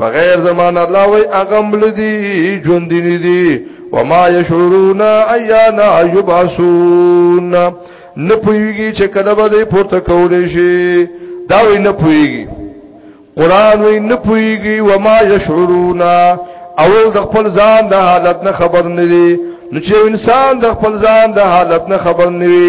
بغیر زمان الله وی اغم لدی جون دینی دی وما یشعرون ایانا یبعثون نه پویږي چې کله به دې پورته کولې شي دا وی نه پویږي قران وی نه پویږي وما یشعرون اول د خپل ځان د حالت نه خبر نه دي نو چې انسان د خپل ځان د حالت نه خبر نه وي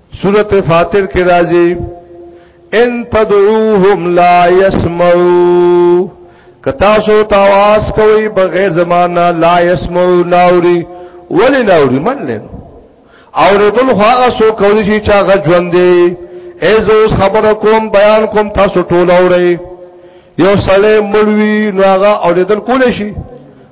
سورت فاتر کی راضی ان تدعوهم لا يسمعوا کتاسو تواس کوي بغیر زمانہ لا يسمعوا ناوري ولی ناوري من لن او ردل خواغه سو کولی شي چا غ ژوند دی ایزو خبر کوم بیان کوم تاسو ټول اورئ یو سړی مړوي نو هغه اوریدل کول شي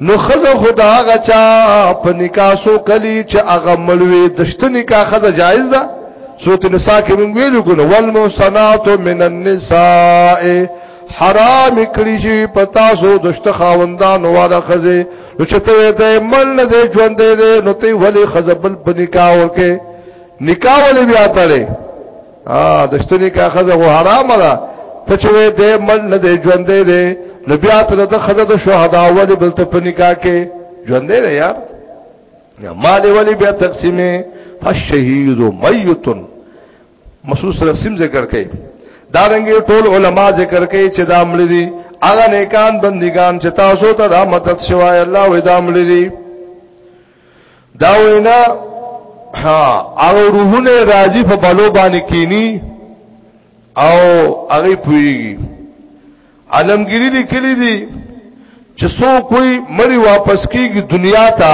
نو خزه خدا هغه چا په نکاح سو کلی چې هغه ملوي دشت نکاح خزه جایز ده سورۃ النساء کې موږ ویلو ګنه والمحصنات من النساء حرام کړی شي پتا سو دشت خاوندان واده خزه نو چې ته دې مل نه دې ژوند دې نو ته ولې خزبل په نکاح ورکه نکاح ولې بیا تړې ا د شتنی کا خزه غو حرام ده ته چې دې مل نه دې ژوند دې لبیا ته د خزه د شهدا ول بل ته په نکاح کې ژوند دې یار یا مال ولی بیا تقسیمه فشهید میت مخصوص رسم ذکر کړي دارنګي ټول علما ذکر کړي چې دا مړي دي هغه نیکان بندگان چې تاسو ته رحمت شوی الله وې دا مړي دي دا وینا ها هغه روحونه راځي په بلو باندې کینی او هغه پویږي عالمګری لیکلی دی چې سو کوئی مری واپس کیږي دنیا ته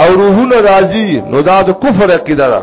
او روحونه راځي نو دا د کفر عقیده ده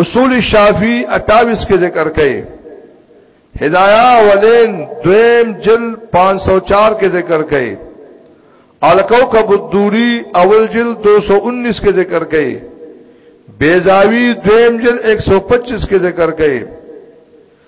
اصول شافی 28 کې ذکر کړي هدایا ولین دویم جل 504 کې ذکر کړي الکوکب الدوری اول جل 219 کې ذکر کړي بیزاوی دویم جل 125 کې ذکر کړي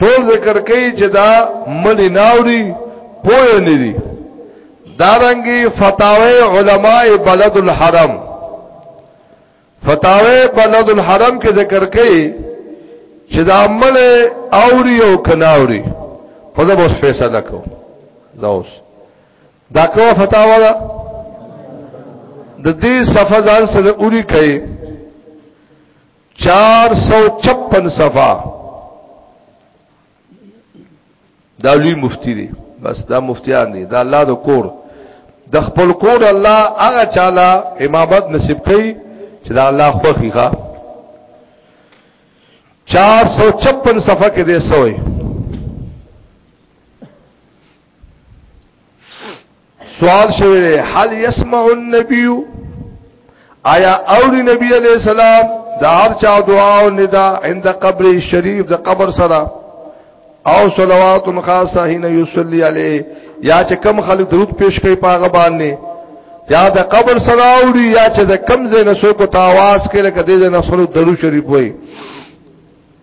ټول ذکر کوي چې دا مړی ناوري پوه نه دي دارنګي فتاوی علماء بلد الحرم فتاوی بلد الحرم کې ذکر کوي چې دا عمل اوري او کناوري په دغه اوس فیصله کو دا اوس دا کومه فتاوا ده د دې صفه ځان سره اوري کوي چار سو چپن صفا دا لوی مفتی دی بس دا مفتیان دی دا الله د کور د خپل کور الله هغه چاله امامت نصیب کړي چې دا الله خوخي ښا 456 صفحه کې دی سوې سوال شوی دی هل يسمع النبي آیا اولی نبی علیہ السلام دا هر چا دعا او ندا عند قبر شریف د قبر سره او صلوات خاصه حين يصلي عليه یا چې کم خلک درود پیش کوي پاغه باندې یا د قبر سره اوړي یا چې د کم زینسو کو تاواز کې لکه د زینسو درود شریف وایي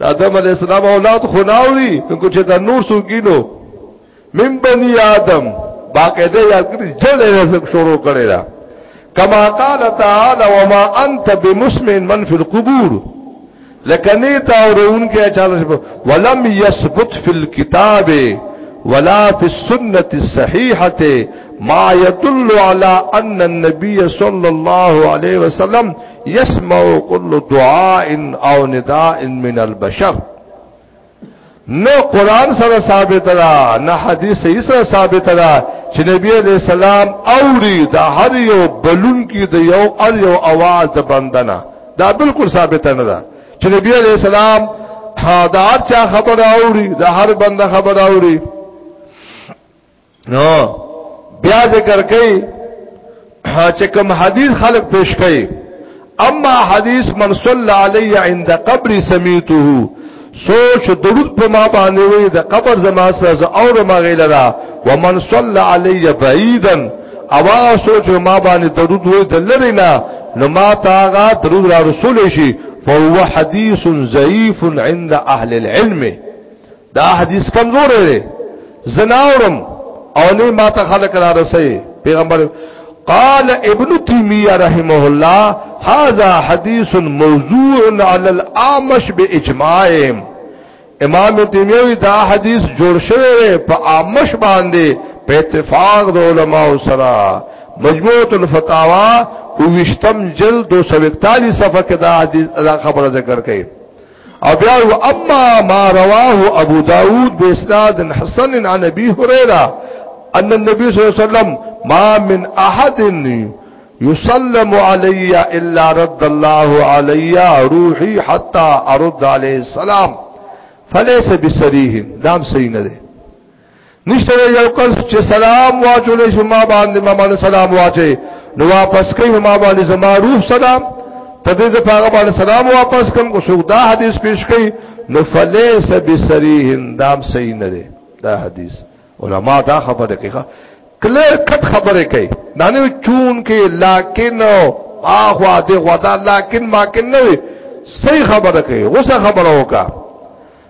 د آدم علی السلام اولاد خو ناوړي نو چې دا نور سوګینو من بني آدم باقاعده یاد کړی جل رزق شروع کړی دا کما قال تعالی وما انت بمسمع من في القبور لکنه تا ورون کې اچاله ولم يثبت في الكتاب ولا في السنه الصحيحه ما يدل على ان النبي صلى الله عليه وسلم يسمع كل دعاء او نداء من البشر نو قران سره ثابت ده نه حدیث صحیح سره ثابت ده چې نبی علیہ السلام اوري دا هر یو بلون کې د یو ار یو आवाज د بندنه دا بالکل ثابت نه ده چې نبی علیہ السلام دا هر چا خبر اوري دا هر بنده خبر اوري نو بیا ذکر کوي چې کوم حدیث خلق پیش کوي اما حدیث من صلی علی عند قبر سمیته سوچ درود په ما باندې وي د قبر زما سره اور ما غیلرا ومن صلی علی بعیدا اوا سوچ ما باندې درود وي د لری نه نو ما تاغا درود را رسول شي فهو حدیث ضعیف عند اهل العلم دا حدیث کمزور دی زناورم او نه ما ته خلق را رسي پیغمبر قال ابن تیمیہ رحمه الله هذا حدیث موضوع علی الاعمش باجماع امام تیمیہ دا حدیث جوړ شوی په اعمش باندې په اتفاق د علما سره مجموعه الفتاوا وشتم جلد 241 صفحه کې دا حدیث دا خبره ذکر کړي او بیا و اما ما رواه ابو داود باسناد حسن عن ابي هريره ان النبي صلى الله عليه وسلم ما من احد يسلم علي الا رد الله علي روحي حتى ارد عليه السلام فليس بسريح دام سين ده نشته یو کس چې سلام واچول شي ما باندې ما باندې سلام واچي نو واپس کوي ما باندې زما روح سلام تدې ز پاغه باندې سلام واپس کوم کو شو دا حدیث پیش کوي نو فلیس بسریه دام صحیح نه دی دا حدیث علما دا خبره کوي کلر کټ خبره کوي دا نه چون کې لکن اخوا دې غدا لکن ماکن نه صحیح خبره کوي غوسه خبره وکړه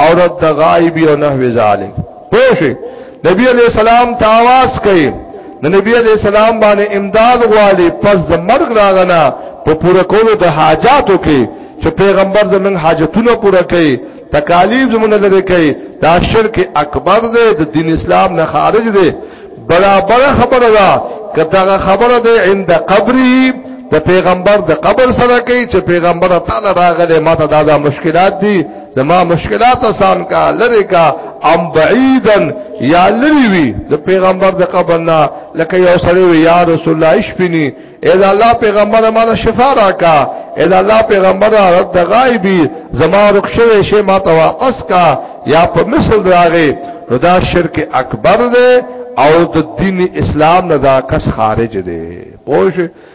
او رد غائبی او نحو ذالک پوشی نبی علیہ السلام تاواز کئی نو نبی علیہ السلام باندې امداد غواړي پس د مرګ راغنا په پوره کولو د حاجاتو کې چې پیغمبر زمون حاجتونه پوره کړي تکالیف زمون لري کړي دا شرک اکبر دی د دین اسلام نه خارج دی برابر خبره ده کته خبره ده عند قبري د پیغمبر د قبر سره کوي چې پیغمبر تعالی راغله ماته دا, دا مشکلات دي زما مشکلات آسان کا لری کا ام بعیدن یا لری وی د پیغمبر د قبر نه لکه یو سره وی یا رسول الله اشفنی اذا الله پیغمبر ما شفا را کا اذا الله پیغمبر رد غایبی زما رخصه شی ما ته واپس کا یا په مثل راغی نو دا شرک اکبر دی او د دین اسلام نه دا کس خارج دی پوه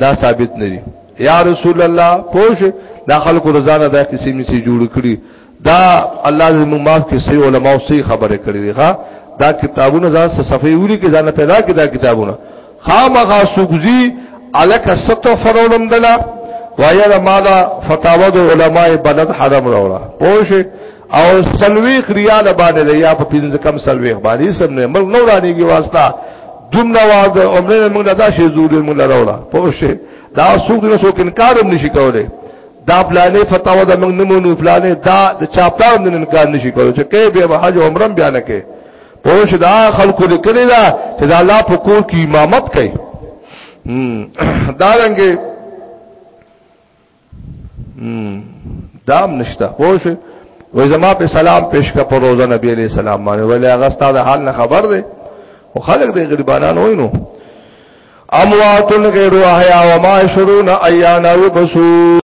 دا ثابت نه دي یا رسول الله پوش دا خلکو رضانه دا کسی می سي جوړ کړی دا الله دې موږ معاف کړي سي علما او سي خبره کړی دي ها دا کتابونه ځان صفحې وړي کې ځان پیدا کړي دا کتابونه خامغه سوګزي الک ستو فرولم دلا وایل مالا فتاوا د علماء بلد حرم راوړه پوش او سلويخ ريال باندې یا په پنځه کم سلويخ باندې سم نه مل نورانيږي واسطه دومره وا د عمره نه موږ دا شی زور موږ راوړه په شه دا څوک دې څوک انکار هم نشي کولای دا پلانې فتاوا د موږ نمونو پلانې دا د چاپتار نه انکار نشي کولای چې کې به حج عمره بیان کې په شه دا خلکو دې کړی دا چې دا الله په کور کې امامت کوي دا رنګه دام نشته پوه شئ وې زما په سلام پیش کا پر روزه نبی علیہ السلام باندې ولې هغه ستاسو حال نه خبر دی او خلک دې غریبانان وای نو اموات غیر احیا و ما شرون ایانا وبسو